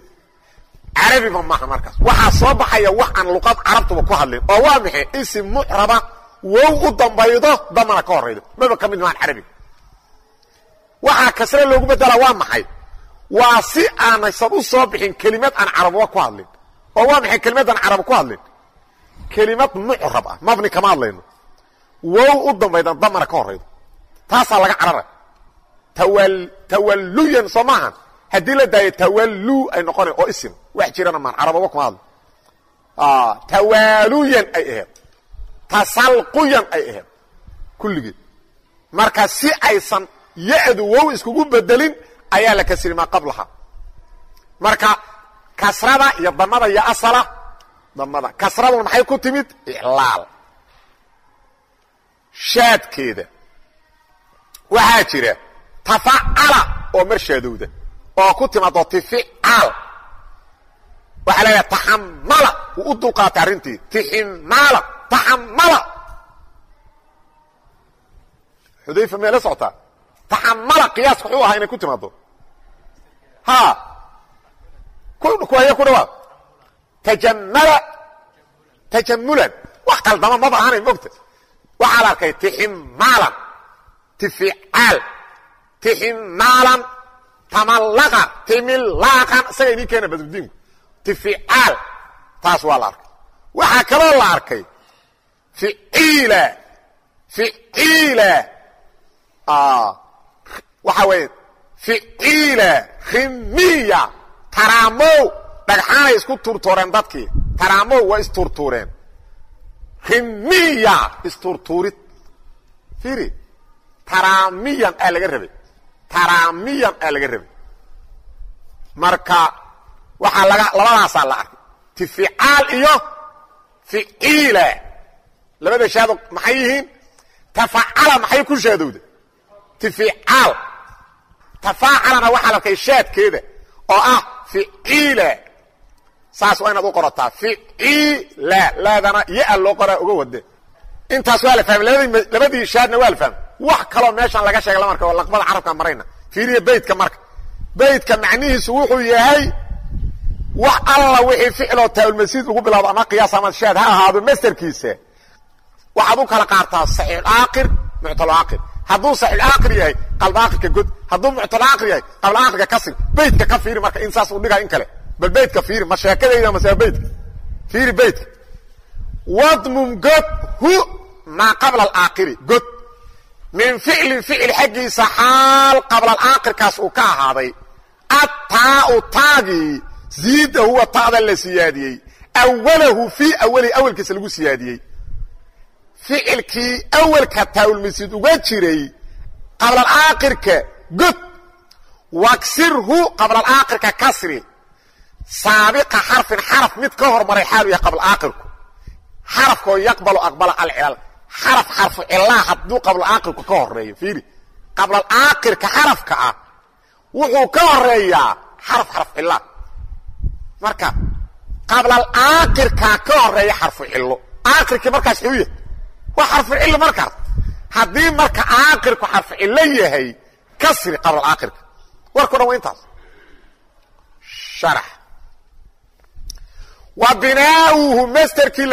carabiba maaha markaas. Waxaa soo baxaya wax aan luqad carabtuba ku hadlin oo waa maxay? Isim mucraba wow u dambaydo damana ka horaydo maba ka mid maahan carabiga waxaa kasre loogu bedelaa waa maxay? Waa si aanaysan u soo bixin kelimad aan carabba ku hadlin oo waa maxay carab ku hadlin? Kelimad mucrab ah mabni kama hadlayno. Wow u dambaydan damana ka horaydo. Taasaa laga carara. Tawalluyan soo haddii la daayo tawallu ay noqona oo isim wax jirana maan carababa kuma hadlo tawaaluyan ay aheed tasalquyan ay aheed kulligeed marka si aysan ya-du wow iskugu bedelin ayaa la kasri maa qablaha. Marka kasrada iyo damada iyo asala damada kasraduna maxay ku timid? Iclaal. Shaadkeeda. Waxaa jira tafacala oo mar shaadowda oo ku timaado tificaal waxaa la yidhaha taxamala wuu u dulqaatay arrintii. Tiximala taxamala xudayfa mee la socotaa taxamala qiyaaska wuxuu ahaa inay ku timaado ha kuhaya ku dhawaad tajamala tajamulan wax qaldama maba ahanay mogta waxaa la arkay tiximaalan tificaal tiximaalan tamallaqa timilaqan isaga idin keena badrudiinku tificaal taas waa la arkay waxaa kaloo la arkay ficiila ficiila waxaa weeye ficiila khimiya taraamow dhagxaanay isku tuurtuureen dadkii. Taraamo waa isturtuureen rimiya isturtuurid fiiri taraamiyan aa laga rabay. Taraamiyan aa laga rabay. Marka waxaa laga labadaasaa la arkay. Tificaal iyo ficiila labada shaado maxay yihiin? Tafacala maxay ku shaadowda tificaal tafaacalana waxaa la arkay shaadkeeda oo ah ficiila saas waa inaad u qorataa ficiila laadana ya-a loo qoraa uga wade. Intaas waa la fahmay labadii shaadna waa la fahmay wax kaloo meeshan laga sheegay marka oo laqbada carabka marayna. Fiiriya beytka marka. Beytka macnihiisu wuxuu yahay wax alla wixii ficiloo taaulmasiid lagu bilaabo ama qiyaas ama shaad ha ahaado masterkiisa waxaad u kala qaartaa saxiixaaqir muctalaaqir hadduu saxiixaaqir yahay qalbaaqirka god. Hadduu muctalaaqir yahay qablaaqirka kasir beytka ka fiiri marka in saas u dhigaa in kale. Bal beytka fiiri ma sheekadayda mase beytka. Fiiri beytka. Wadmum god hu maa qabla alaakiri god min ficlin ficil xaggiisa xaal qabla alaakirkaas uu ka ahaaday. Attaau taagii ziida huwa taada la siyaadiyey. Awalahu fii awali awalkiisa lagu siyaadiyey ficilkii awalka taawulmasiid uga jiray qabla alaakirka god waksirhu qabla alaakirka kasri saabiqa xarfin xaraf mid ka hormaray xaalu yahay qabla aakirku xarafkoo yaqbalu aqbala alcilal xaraf xarfu cilaa hadduu qablaakirku ka horeeyo fiiri. Qablaaakirka xarafka ah wuxuu ka horeeyaa xaraf xarf cilaa marka qablalaakirkaa ka horreeya xarfu cilo aakirkii markaas xuu yahay waa xarfu cilo markaas haddii marka aakirku xarfu cilo yahay kasri qablalaakirka warko dhan waa intaas. Sharax. Wa binaauhu masterkii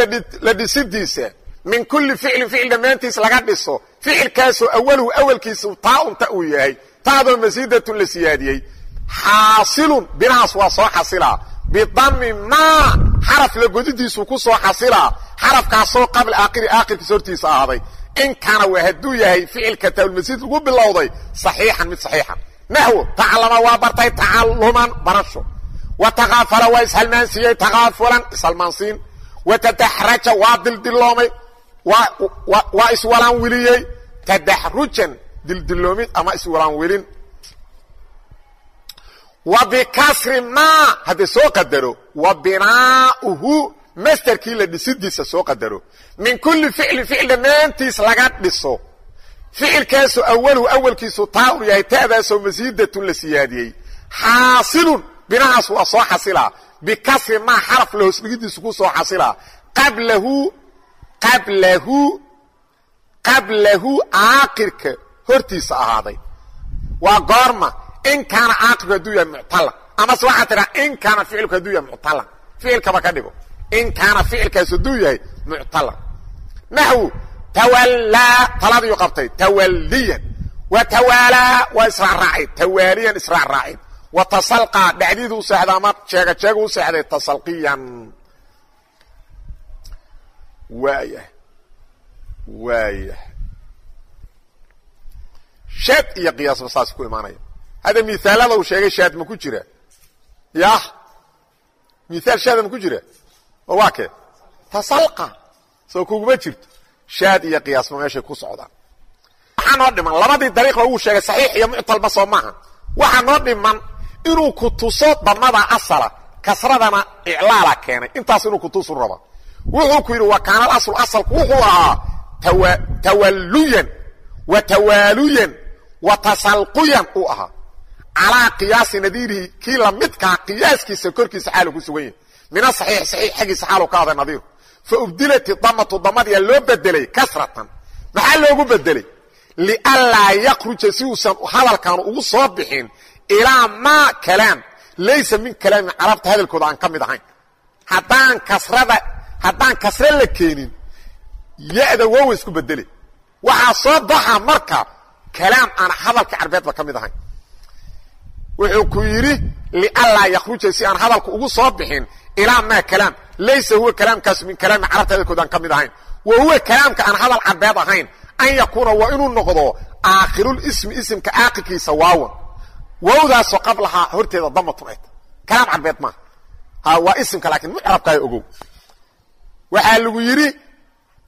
la dhisidiisa min kuli ficlin ficil dhammaantiis laga dhiso ficilkaasoo awaluhu awalkiisu taaunta uu yahay taadoo masiidatun la siyaadiyey. Xaasilun binahaas waa soo xasilaa bidami maa xaraf la godidiisu ku soo xasilaa xarafkaasoo qabla aakhiri aakhirkiis hortiisa ahaaday in kaana waa hadduu yahay ficilka taawulmasiid lagu bilowday saxiixan mid saxiixa naxwo taclama waa bartay tacaluman barasho. Wa takaafala waa ishalmaansiiyey takaafulan ishalmaansiin wa tadaxraja waa dildiloomay waa iswalaan wiliyey tadaxrujan dildiloomid ama iswalaan wilin wa bikasri maa haddii soo qadaro wa binaauhu masterkii la dhisidiisa soo qadaro min kuli ficlin ficil dhammaantiis laga dhiso ficilkaasoo awaluhu awalkiisu taa u yahay ta'daasoo masiidatun la siyaadiyey xaasilun binahaas waa soo xasilaa bikasri maa xaraf la hoosdhigidiisu ku soo xasilaa qablahu qablahu qablahu caaqirka hortiisa ahaaday waa goorma in kaana caaqirku hadduu yahay muctalan amase waxaa tidhaha in kaana ficilku hadduu yahay muctalan ficilkaba ka dhigo. In kaana ficilkaas hadduu yahay muctalan naxwu tawallaa taladiiu qabtay. Tawalliyan. Wa tawaalaa waa israacraacid tawaaliyan israacraacid wa tasalqaa dhacdiidu u seexda ama jeega jeega u seexday tasalqiyan. Waayah waayah shaad iyo qiyaasba saas ku imaanaya hadda miaalada uu sheegay shaad ma ku jira yah miaal shaada ma ku jira oo waa kee tasalqa soo kuguma jirto shaad iyo qiyaasba meeshay ku socdaan waxaa noo dhiman labadii dariiqba uu sheegay saxiix iyo muctalba soo maaha waxaa noo dhiman inuu ku tuso damada asala kasradana iclaala keenay intaas inuu kutusu raba wuxuu ku yidhi wa kaana alaslu asalku wuxuu ahaa tawalluyan wa tawaaluyan wa tasalquyan uu ahaa calaa qiyaasi nadiirihi kii lamidkaa qiyaaskiisa korkiisa xaalu ku sugan yahay. Min asaxiix saxiix xaggiisa xaalu ka aday nadiiru fa ubdilat damatu damadiyaa loo bedelay kasratan. Maxaa loogu bedelay lianlaa yakruja si uusan hadalkaanu ugu soo bixin ilaa maa kalaam. Laysa min kalaami carabta hadalkooda aan ka mid ahayn. Haddaan kasrada haddaan kasre la keenin ya-da wowa isku bedele waxaa soo baxa marka kalaam aan hadalka carbeedba ka mid ahayn wuxuu ku yidhi lianlaa yakruja si aan hadalku ugu soo bixin ilaa maa kalaam. Laysa huwa kalaamkaasu min kalaami carabta hadalkooda aan ka mid ahayn. Wa huwa kalaamka aan hadal carbeed ahayn. An yakuuna waa inuu noqdo aakhirulsmi isimka aakirkiisa waawan. Wawdaasoo qablahaa horteeda damatun ay kalaam carbeed maaha waa isimka laakiin mucrabkaa ogow. Waxaa lagu yidhi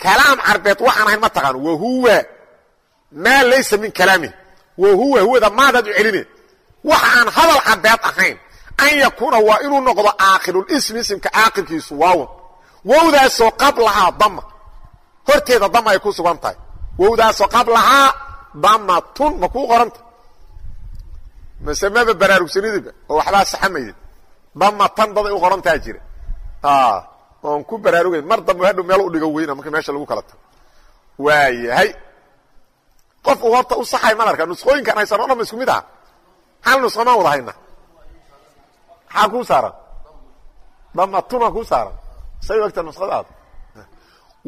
kalaam carbeed waxaan ahayn ma taqaano. Wahuwa maa laysa min kalaamih wahuwa huwada maadaad u celine waxa aan hadal carbeed ahayn. An yakuuna waa inuu noqdo aakirulismi isimka aakirkiisu waawan wowdaasoo qablahaa dama horteeda dama ay ku sugan tahay. Wowdaasoo qablahaa damatun ma kuu qoranta. Mase maba baraarugsanidiba oo waxbaa saxamayda damatan daday u qorantaa jira. Oon ku baraarugayn mar dambe hadhow meel u dhigo weyna marka meesha lagu kala tago. Waayahay. Qof uu horta u saxay malarka nusqooyinkan haysan o dhan ba isku mid aha hal nusqo maan wada hayna. Maxaa kuu saaran? Damatuna kuu saaran. Say ogta nusqadaada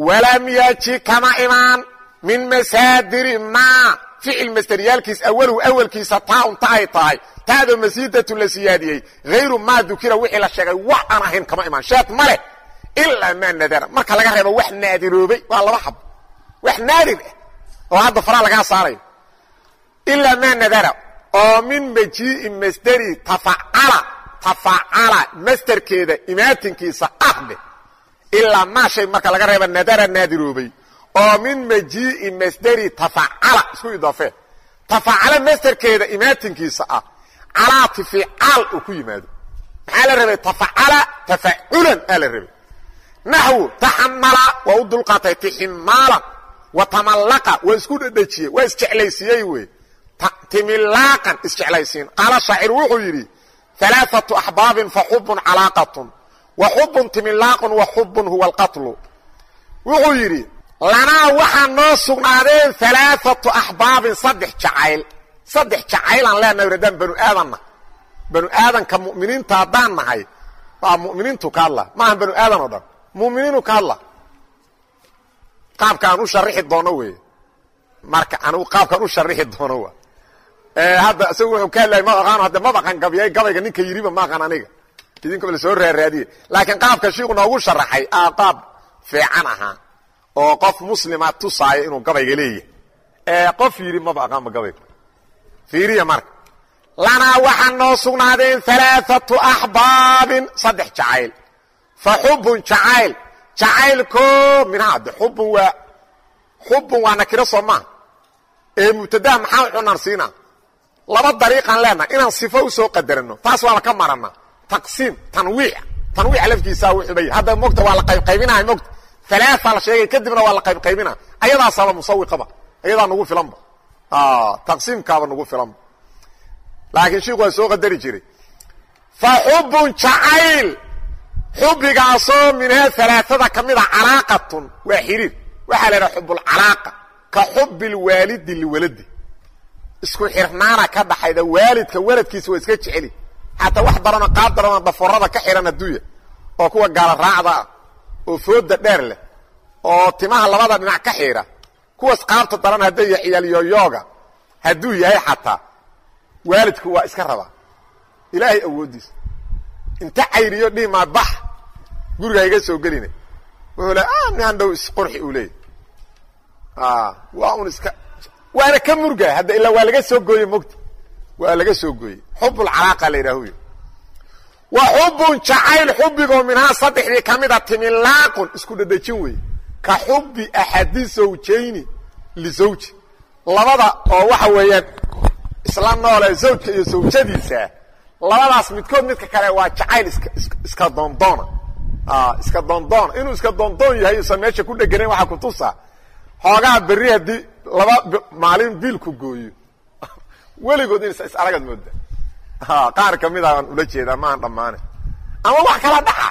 walam yaji kama imaan min masaadiri ma ficil masderyaalkiis awaluhu awalkiisa taaun ta ay tahay. Taadoo masiidatu la siyaadiyey. Hayru maa dukira wixii la sheegay wax aan ahayn kama imaan. Sheed ma leh ilaa maa nadara marka laga reebo wax naadiroobay waa laba xab wax naadir ah oo hadda faraa lagaa saarayo ilaa maa nadara oo min majii'i masderi tafacala tafacala masderkeeda imaatinkiisa ah dheh ilaa maa marka laga reeba nadara naadiroobay. Oo min majii'i masderi tafacala isku idaafee tafacala masderkeeda imaatinkiisa ah. Calaati ficaal uu ku yimaado. Maxaa la rabay tafacala tafaculan aa la rabay naxwu taxamala waa u dulqaatay tiximaalan wa tamallaqa waa isku dhedhejiyey waa isjeclaysiiyey wey timilaaqan isjeclaysiin. Qaala shaacir wuxuu yidhi alaaatu axbaabin fa xubun calaaqatun wa xubun timilaaqun wa xubun huwa alqatlu. Wuxuu yidhi lanaa waxaa noo sugnaadeen alaaatu axbaabin saddex jacayl. Saddex jacaylaan leenahay haddaan banu aadanna. Banu aadanka mu'miniinta haddaan nahay waa mu'miniintu ka hadla. Maaha banu aadan oo dhan. Mu'miniinu ka hadla. Qaabka aan u sharixi doono wey marka anigu qaabkaan u sharixi doono wa hadda isagu wuxuu ka hadlayay ma aqaano hadda ma baqan gabyay gabayga ninka yiriba ma aqan aniga. Idinkoba la soo raaraadiyey laakiin qaabka shiiku noogu sharaxay aa qaab fiican ahaa oo qof muslima tusaayo inuu gabayga leeyahay. Qof yidhi maba aqaanba gabayga. Fiiriya marka. Lanaa waxaa noo sugnaadeen alaaatu axbaabin saddex jacayl. Fa xubun jacayl. Jacaylko minhaa de xubun waa xubun waa nakiro soo maaha ee mubtadaha maxaa cunaan siinaa laba dariiqaan leenahay inaan sifo u soo qadarano taas waa laka marana. Taqsiim tanwiic. Tanwiic laftiisaa wuxuubay hadda mogta waa la qaybqaybinahay mogta alaaaa la sheegay kadibna waa la qaybqaybina ayadaasaba musawiqaba ayadaa nagu filanba. Taqsiimkaaba nagu filanba. Laakiin shiiku waa soo qadari jiray. Fa xubun jacayl. Xubigaasoo minhaa alaaada ka mida calaaqatun. Waa xiriir waxaa la idhaha xubulcalaaqa ka xubi lwaalidi liwaladi isku xirnaana ka dhaxayda waalidka waladkiisa waa iska jeceli. Xataa wax daranoo qaab daranoo dhaforada ka xihan adduunya oo kuwa gaala raacda ah oo fooda dheer leh oo timaha labada dhinac ka xiira kuwaas qaabta daran hadday ya ciyaalyoyooga hadduu yahay xataa waalidku waa iska rabaa ilaahay awooddiisa inta cayriyo dhihimaa bax guriga iga soo gelina wuxuu le mian dhow isqurxi uu leeyay waa un iska waana ka murga hadda ilaa waa laga soo gooye mogta waa laga soo gooyey. Xubulcalaaqa la yidhaahuy wa xubun jacayl xubigoo minhaa saddexdii ka mida timilaaqun isku dhadhejin wey ka xubi axadi zawjayni lisawji labada oo waxa weeyaan isla noole zawjka iyo sawjadiisa labadaas midkood midka kale waa jacayl iska iska doondoona. Iska doondoona inuu iska doondoon yahay usan meesha ku dheganayn waxaa kutusaa xoogaa berri haddii laba maalin biilku gooyo. Weligood in is aragad mooda. Qaar ka mid aan ula jeedaa maahan dhammaane. Ama wax kala dhaca.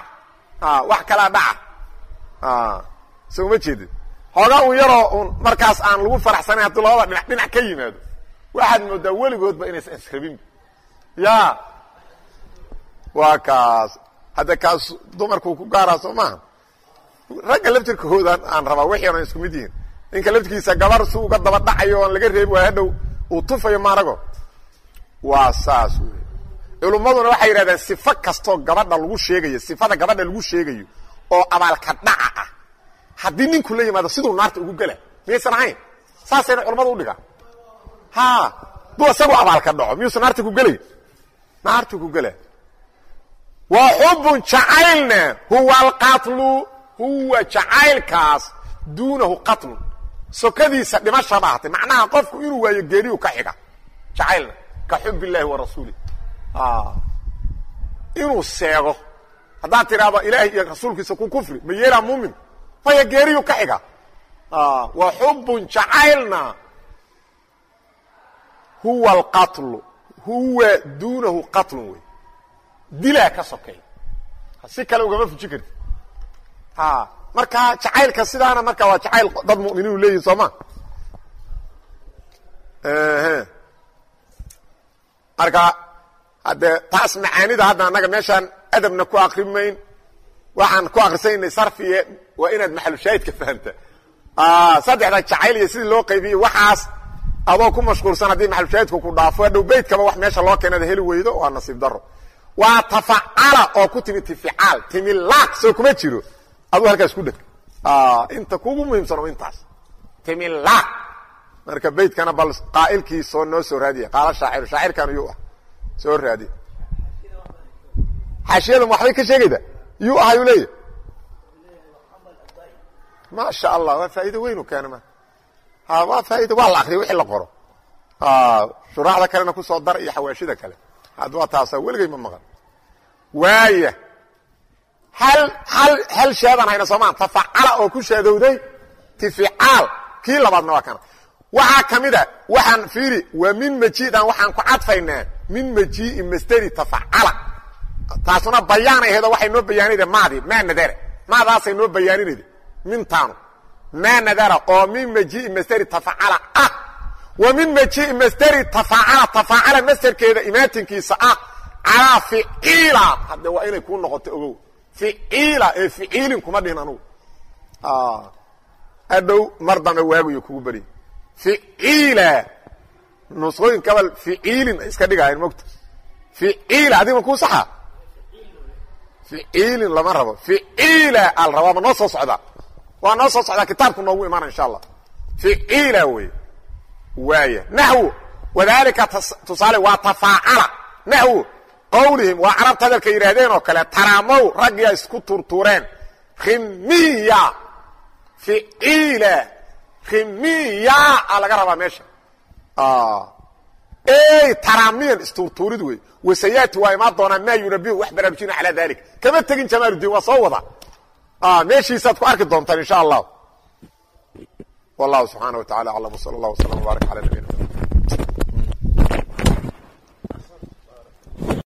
Wax kala dhaca. So uma jeedid xoogaa un yaroo un markaas aan lagu faraxsanayn hadduu labada dhinac dhinac ka yimaado. Waxaad moodaa weligoodba inaysan israbin ya waa kaas. Hadda kaas dumarku ku gaaraa soo maaha ragga laftirkahoodan aan rabaa wixii onan isku mid yihiin ninka laftirkiisa gabar si uga daba dhacayo oan laga reebi waay hadhow uu tufayo maanago waa saas wey culummaduna waxay yidhahdeen sifo kastoo gabadha lagu sheegayo sifada gabadha lagu sheegayo oo abaalka dhaca ah haddii ninku la yimaado siduu naarta ugu gela miyaysan ahayn? Saasayna culammadu udhigaa ha duu isagoo abaalka dhaco miyuusan naarta ku gelay naartu ku gela wa xubun jacaylna huwa alqatlu huwa jacaylkaas duunahu qatlun sokadiisa dhimasha bahatay macnaha qofku inuu waayo geeriyu ka xiga. Jacaylna ka xub illaahi wa rasuuli. Inuu seego. Haddaad tidhaahdo ilaahay iyo rasuulkiisa ku kufri ma yeelaa muumin? Maya geeriyu ka xiga. Wa xubun jacaylna. Huwa alqatlu huwa duunahu qatlun wey. Dilaa ka sokeeya si kale ugama fuji karti marka jacaylka sidaana marka waa jacayl dad muminiinu leeyihiin soo ma marka haddee taas macaanida hadda annaga meeshaan adabna ku akrimayn waxaan ku akrisaynay sarfiye waa inaad maxalushaahidka fahamta. Saddexda jacayl iyo sidii loo qaybiyey waxaas adoo ku mashquulsan haddii maxalushaahidku ku dhaafo adhow beydkaba wax meesha loo keenada heli weydo waa nasiib daro waa tafacala oo ku timi tificaal timilaaq soo kuma jiro aduu halkaas ku dheg. Inta kugu muhiimsan oo intaas timilaaq marka beydkana bal qaa'ilkii soo noo soo raadiya. Qaala shaaciru shaacirkan yuu ah. Soo raadiya xaashiyadam waxbay ka sheegayda? Yuu ahayuu leeyahy maasha allah waa faa'iido weynu keena ma. Waa faa'ido waa la akriya wixii la qoro. Shuraaxda kalena ku soo dar iyo xawaashida kale. Had waa taasa weligay ma maqan. Waaya hal sheedaan hayna soomaa tafacala oo ku shaadowday tificaal kii labaadna waa kana waxaa ka mid a waxaan fiiri waa min majiidan waxaan ku cadfaynaa min majii'i masteri tafacala taasuna bayaanay aheedo waxay noo bayaanayda maadi maa nadara maadaasay noo bayaaninayda mintaanu. Maa nadara oo min majii'i masteri tafacala ah. Wa min majii'i masteri tafacala tafacala masterkeeda imaatinkiisa ah. Calaa ficiila hadde waa inay kuu noqoto ogow ficiila ee ficiilin kuma dhihin anugu. Adhow mar dambe waaguyo kugu beriy ficiila nusqooyin kabal ficiilin iska dhigahayn mogta ficiila adiga kuu saxa? Ficiilin lama rabo. Ficiila al rabaa ma noo soo socdaa waa noo soo socdaa kitaabku noogu imaana insha allah. Ficiila wey waaya naxwo wadalika tusaale waa tafaacala. Naxwo qawlihim waa carabta hadalka yidhaahdeen oo kale taramow ragyaa isku turtureen. Rimiya ficiila rimiya a laga rabaa meesha. Ey taraamiyan isturtuurid wey. Wasayaati waa imaan doonaa maa yunabihu wax baraarujina calaa dalik kama tegin jamaaludiin waa soo wada. Meeshiisaad ku arki doontaan insha allah wallahu subxaana wa tacala aclam wsal allah wslam wbaarak ala nabiyina